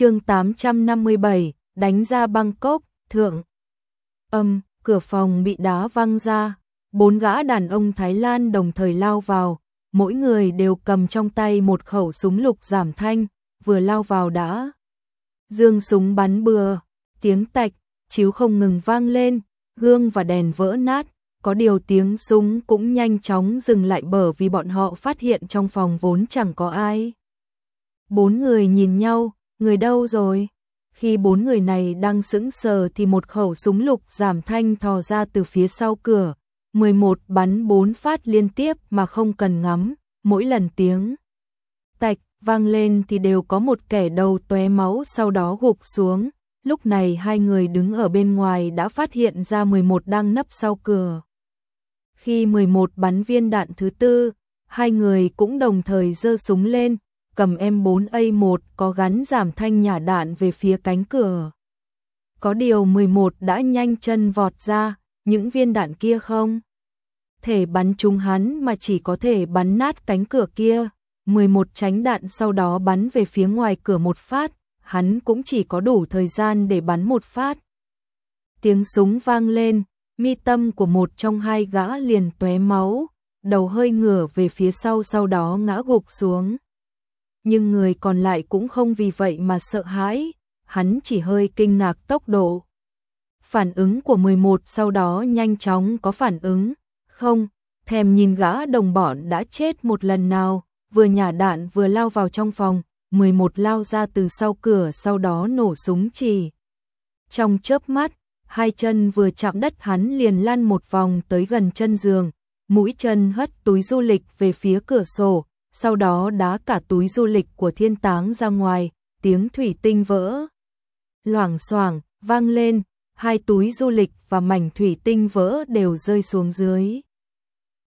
chương 857, đánh ra Bangkok, thượng. Âm, cửa phòng bị đá văng ra, bốn gã đàn ông Thái Lan đồng thời lao vào, mỗi người đều cầm trong tay một khẩu súng lục giảm thanh, vừa lao vào đã. Dương súng bắn bừa, tiếng tạch, chiếu không ngừng vang lên, gương và đèn vỡ nát, có điều tiếng súng cũng nhanh chóng dừng lại bởi vì bọn họ phát hiện trong phòng vốn chẳng có ai. Bốn người nhìn nhau, người đâu rồi? Khi bốn người này đang sững sờ thì một khẩu súng lục giảm thanh thò ra từ phía sau cửa, 11 bắn bốn phát liên tiếp mà không cần ngắm, mỗi lần tiếng tạch vang lên thì đều có một kẻ đầu tóe máu sau đó gục xuống. Lúc này hai người đứng ở bên ngoài đã phát hiện ra 11 đang nấp sau cửa. Khi 11 bắn viên đạn thứ tư, hai người cũng đồng thời giơ súng lên, cầm M4A1 có gắn giảm thanh nhả đạn về phía cánh cửa. Có điều 11 đã nhanh chân vọt ra, những viên đạn kia không thể bắn trúng hắn mà chỉ có thể bắn nát cánh cửa kia. 11 tránh đạn sau đó bắn về phía ngoài cửa một phát, hắn cũng chỉ có đủ thời gian để bắn một phát. Tiếng súng vang lên, mi tâm của một trong hai gã liền tóe máu, đầu hơi ngửa về phía sau sau đó ngã gục xuống. Nhưng người còn lại cũng không vì vậy mà sợ hãi, hắn chỉ hơi kinh ngạc tốc độ. Phản ứng của 11 sau đó nhanh chóng có phản ứng, không, thèm nhìn gã đồng bọn đã chết một lần nào, vừa nhả đạn vừa lao vào trong phòng, 11 lao ra từ sau cửa sau đó nổ súng chỉ. Trong chớp mắt, hai chân vừa chạm đất hắn liền lăn một vòng tới gần chân giường, mũi chân hất túi du lịch về phía cửa sổ, sau đó đá cả túi du lịch của thiên táng ra ngoài, tiếng thủy tinh vỡ. Loảng xoảng vang lên, hai túi du lịch và mảnh thủy tinh vỡ đều rơi xuống dưới.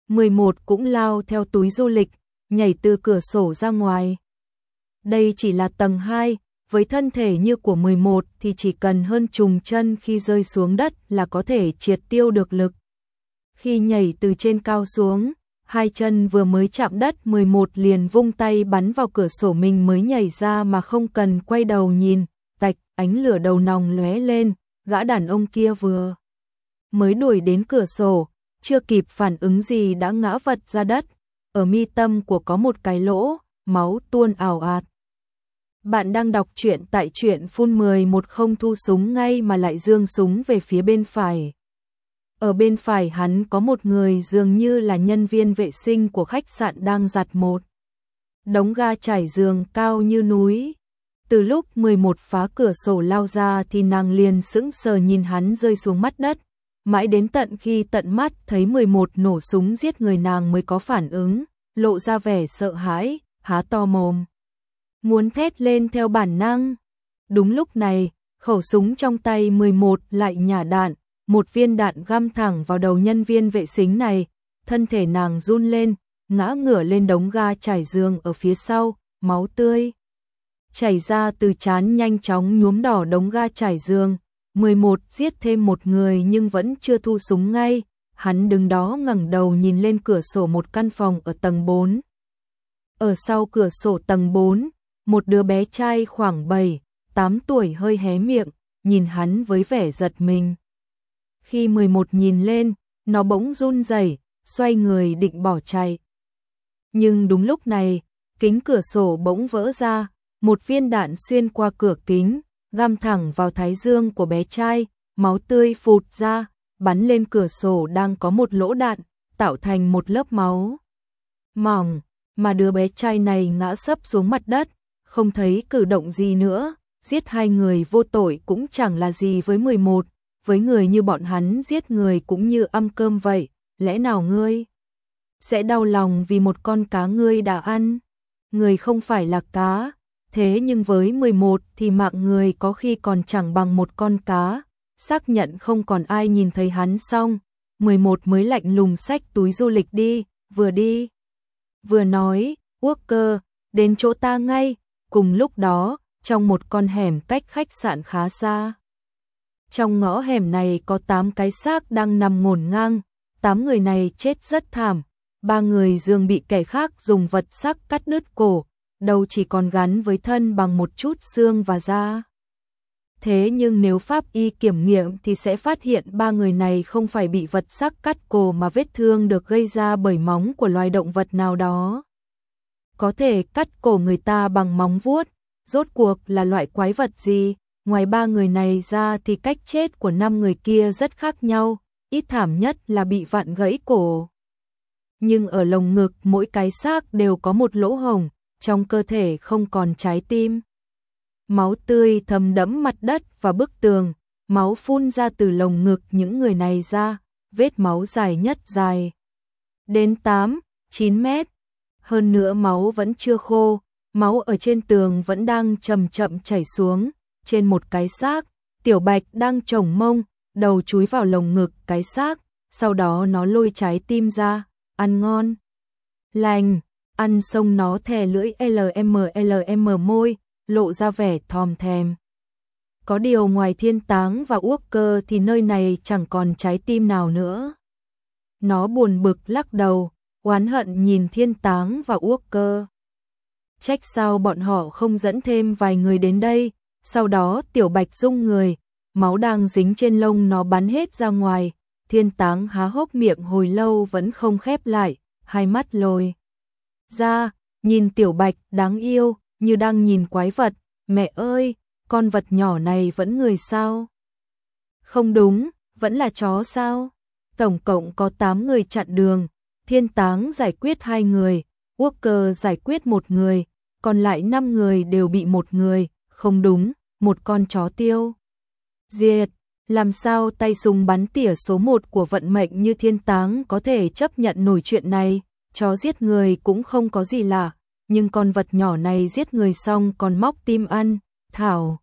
11 cũng lao theo túi du lịch, nhảy từ cửa sổ ra ngoài. Đây chỉ là tầng 2, với thân thể như của 11 thì chỉ cần hơn trùng chân khi rơi xuống đất là có thể triệt tiêu được lực. Khi nhảy từ trên cao xuống, hai chân vừa mới chạm đất 11 liền vung tay bắn vào cửa sổ mình mới nhảy ra mà không cần quay đầu nhìn, tạch ánh lửa đầu nòng lóe lên, gã đàn ông kia vừa mới đuổi đến cửa sổ, chưa kịp phản ứng gì đã ngã vật ra đất, ở mi tâm của có một cái lỗ, máu tuôn ảo ạt. Bạn đang đọc truyện tại truyện phun 10 một không thu súng ngay mà lại dương súng về phía bên phải. Ở bên phải hắn có một người dường như là nhân viên vệ sinh của khách sạn đang giặt một. Đống ga trải giường cao như núi. Từ lúc 11 phá cửa sổ lao ra thì nàng liền sững sờ nhìn hắn rơi xuống mắt đất. Mãi đến tận khi tận mắt thấy 11 nổ súng giết người nàng mới có phản ứng, lộ ra vẻ sợ hãi, há to mồm. Muốn thét lên theo bản năng. Đúng lúc này, khẩu súng trong tay 11 lại nhả đạn, một viên đạn găm thẳng vào đầu nhân viên vệ sinh này, thân thể nàng run lên, ngã ngửa lên đống ga trải giường ở phía sau, máu tươi. Chảy ra từ chán nhanh chóng nhuốm đỏ đống ga trải giường, 11 giết thêm một người nhưng vẫn chưa thu súng ngay, hắn đứng đó ngẩng đầu nhìn lên cửa sổ một căn phòng ở tầng 4. Ở sau cửa sổ tầng 4, một đứa bé trai khoảng 7, 8 tuổi hơi hé miệng, nhìn hắn với vẻ giật mình. Khi 11 nhìn lên, nó bỗng run rẩy, xoay người định bỏ chạy. Nhưng đúng lúc này, kính cửa sổ bỗng vỡ ra, một viên đạn xuyên qua cửa kính, găm thẳng vào thái dương của bé trai, máu tươi phụt ra, bắn lên cửa sổ đang có một lỗ đạn, tạo thành một lớp máu. Mỏng, mà đứa bé trai này ngã sấp xuống mặt đất, không thấy cử động gì nữa, giết hai người vô tội cũng chẳng là gì với 11, với người như bọn hắn giết người cũng như âm cơm vậy, lẽ nào ngươi sẽ đau lòng vì một con cá ngươi đã ăn? Người không phải là cá, thế nhưng với 11 thì mạng người có khi còn chẳng bằng một con cá, xác nhận không còn ai nhìn thấy hắn xong, 11 mới lạnh lùng xách túi du lịch đi, vừa đi, vừa nói, quốc cơ đến chỗ ta ngay, cùng lúc đó, trong một con hẻm cách khách sạn khá xa. Trong ngõ hẻm này có 8 cái xác đang nằm ngổn ngang, 8 người này chết rất thảm, ba người dường bị kẻ khác dùng vật sắc cắt đứt cổ, đầu chỉ còn gắn với thân bằng một chút xương và da. Thế nhưng nếu pháp y kiểm nghiệm thì sẽ phát hiện ba người này không phải bị vật sắc cắt cổ mà vết thương được gây ra bởi móng của loài động vật nào đó. Có thể cắt cổ người ta bằng móng vuốt, rốt cuộc là loại quái vật gì, ngoài ba người này ra thì cách chết của năm người kia rất khác nhau, ít thảm nhất là bị vặn gãy cổ. Nhưng ở lồng ngực mỗi cái xác đều có một lỗ hồng trong cơ thể không còn trái tim. Máu tươi thấm đẫm mặt đất và bức tường, máu phun ra từ lồng ngực những người này ra, vết máu dài nhất dài. Đến 8, 9 mét. Hơn nữa máu vẫn chưa khô, máu ở trên tường vẫn đang chậm chậm chảy xuống, trên một cái xác, tiểu bạch đang trồng mông, đầu chúi vào lồng ngực cái xác, sau đó nó lôi trái tim ra, ăn ngon. Lành, ăn xong nó thè lưỡi LMLM môi, lộ ra vẻ thòm thèm. Có điều ngoài thiên táng và uốc cơ thì nơi này chẳng còn trái tim nào nữa. Nó buồn bực lắc đầu, oán hận nhìn thiên táng và uốc cơ. Trách sao bọn họ không dẫn thêm vài người đến đây, sau đó tiểu bạch rung người, máu đang dính trên lông nó bắn hết ra ngoài, thiên táng há hốc miệng hồi lâu vẫn không khép lại, hai mắt lồi. Ra, nhìn tiểu bạch đáng yêu, như đang nhìn quái vật, mẹ ơi, con vật nhỏ này vẫn người sao? Không đúng, vẫn là chó sao? Tổng cộng có 8 người chặn đường, thiên táng giải quyết hai người, Walker giải quyết một người, còn lại 5 người đều bị một người, không đúng, một con chó tiêu. Diệt, làm sao tay súng bắn tỉa số một của vận mệnh như thiên táng có thể chấp nhận nổi chuyện này, chó giết người cũng không có gì lạ, nhưng con vật nhỏ này giết người xong còn móc tim ăn, thảo.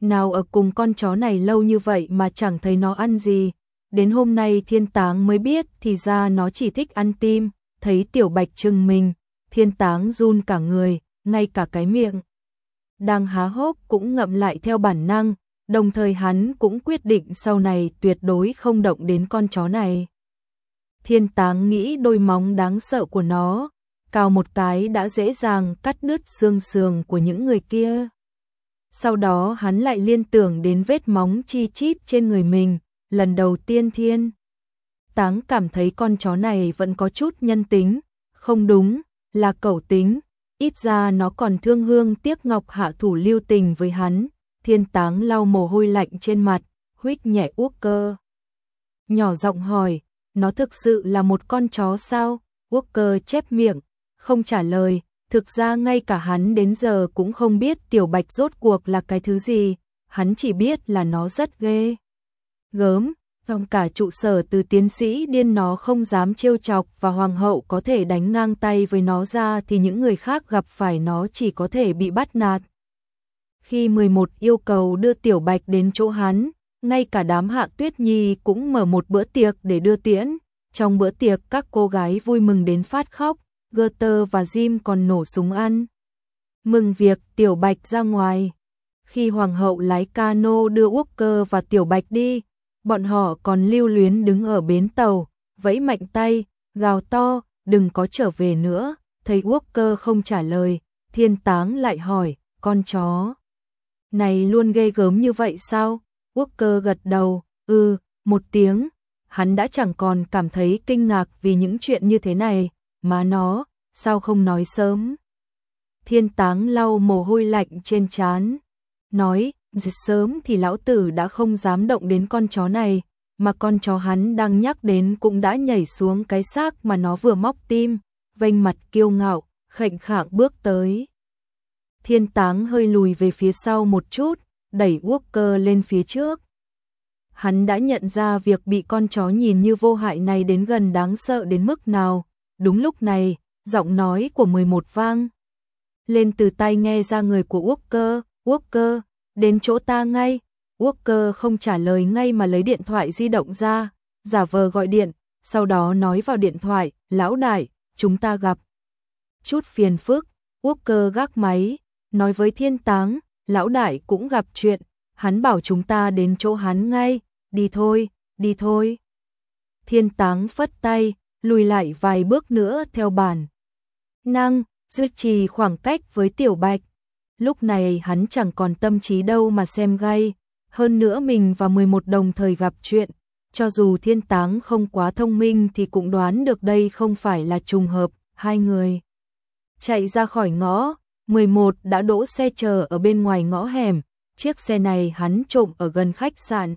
Nào ở cùng con chó này lâu như vậy mà chẳng thấy nó ăn gì, đến hôm nay thiên táng mới biết thì ra nó chỉ thích ăn tim, thấy tiểu bạch trừng mình, thiên táng run cả người, ngay cả cái miệng. Đang há hốc cũng ngậm lại theo bản năng, đồng thời hắn cũng quyết định sau này tuyệt đối không động đến con chó này. Thiên táng nghĩ đôi móng đáng sợ của nó, cào một cái đã dễ dàng cắt đứt xương sườn của những người kia. Sau đó hắn lại liên tưởng đến vết móng chi chít trên người mình, lần đầu tiên thiên. Táng cảm thấy con chó này vẫn có chút nhân tính, không đúng, là cẩu tính, ít ra nó còn thương hương tiếc ngọc hạ thủ lưu tình với hắn, thiên táng lau mồ hôi lạnh trên mặt, huých nhẹ uốc cơ. Nhỏ giọng hỏi, nó thực sự là một con chó sao? Walker chép miệng, không trả lời, thực ra ngay cả hắn đến giờ cũng không biết tiểu bạch rốt cuộc là cái thứ gì, hắn chỉ biết là nó rất ghê. Gớm, trong cả trụ sở từ tiến sĩ điên nó không dám trêu chọc và hoàng hậu có thể đánh ngang tay với nó ra thì những người khác gặp phải nó chỉ có thể bị bắt nạt. Khi 11 yêu cầu đưa tiểu bạch đến chỗ hắn, ngay cả đám hạ tuyết nhi cũng mở một bữa tiệc để đưa tiễn. Trong bữa tiệc các cô gái vui mừng đến phát khóc, Goethe và Jim còn nổ súng ăn. Mừng việc Tiểu Bạch ra ngoài. Khi Hoàng hậu lái cano đưa Walker và Tiểu Bạch đi, bọn họ còn lưu luyến đứng ở bến tàu, vẫy mạnh tay, gào to, đừng có trở về nữa. Thấy Walker không trả lời, thiên táng lại hỏi, con chó. Này luôn ghê gớm như vậy sao? Walker gật đầu, ừ, một tiếng. Hắn đã chẳng còn cảm thấy kinh ngạc vì những chuyện như thế này, mà nó, sao không nói sớm? Thiên táng lau mồ hôi lạnh trên trán, nói, sớm thì lão tử đã không dám động đến con chó này, mà con chó hắn đang nhắc đến cũng đã nhảy xuống cái xác mà nó vừa móc tim, vênh mặt kiêu ngạo, khệnh khạng bước tới. Thiên táng hơi lùi về phía sau một chút, đẩy Walker lên phía trước. Hắn đã nhận ra việc bị con chó nhìn như vô hại này đến gần đáng sợ đến mức nào, Đúng lúc này, giọng nói của 11 vang. Lên từ tay nghe ra người của Walker, Walker, đến chỗ ta ngay. Walker không trả lời ngay mà lấy điện thoại di động ra, giả vờ gọi điện, sau đó nói vào điện thoại, lão đại, chúng ta gặp. Chút phiền phức, Walker gác máy, nói với thiên táng, lão đại cũng gặp chuyện, hắn bảo chúng ta đến chỗ hắn ngay, đi thôi, đi thôi. Thiên táng phất tay, lùi lại vài bước nữa theo bàn Năng, duy trì khoảng cách với Tiểu Bạch. Lúc này hắn chẳng còn tâm trí đâu mà xem gay, hơn nữa mình và 11 đồng thời gặp chuyện, cho dù thiên táng không quá thông minh thì cũng đoán được đây không phải là trùng hợp, hai người. Chạy ra khỏi ngõ, 11 đã đỗ xe chờ ở bên ngoài ngõ hẻm, chiếc xe này hắn trộm ở gần khách sạn.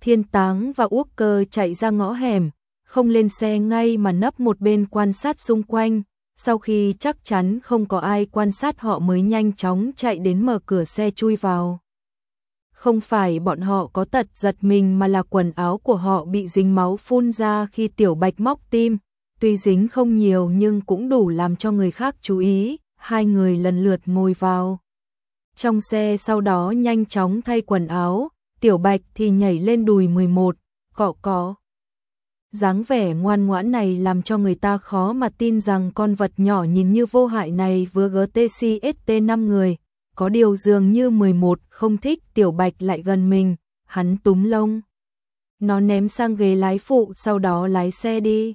Thiên táng và Úc cơ chạy ra ngõ hẻm, không lên xe ngay mà nấp một bên quan sát xung quanh, sau khi chắc chắn không có ai quan sát họ mới nhanh chóng chạy đến mở cửa xe chui vào. Không phải bọn họ có tật giật mình mà là quần áo của họ bị dính máu phun ra khi tiểu bạch móc tim, tuy dính không nhiều nhưng cũng đủ làm cho người khác chú ý, hai người lần lượt ngồi vào. Trong xe sau đó nhanh chóng thay quần áo, tiểu bạch thì nhảy lên đùi 11, cọ có dáng vẻ ngoan ngoãn này làm cho người ta khó mà tin rằng con vật nhỏ nhìn như vô hại này vừa GTCST 5 người, có điều dường như 11 không thích tiểu bạch lại gần mình, hắn túm lông. Nó ném sang ghế lái phụ sau đó lái xe đi.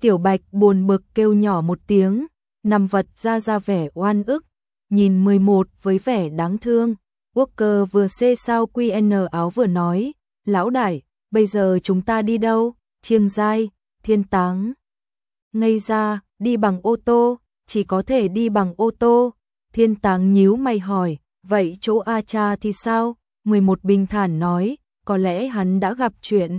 Tiểu bạch buồn bực kêu nhỏ một tiếng, nằm vật ra ra vẻ oan ức, nhìn 11 với vẻ đáng thương. Walker vừa xê sao QN áo vừa nói, lão đại, bây giờ chúng ta đi đâu? Chiêng giai, thiên táng. Ngây ra, đi bằng ô tô, chỉ có thể đi bằng ô tô. Thiên táng nhíu mày hỏi, vậy chỗ A cha thì sao? 11 bình thản nói, có lẽ hắn đã gặp chuyện.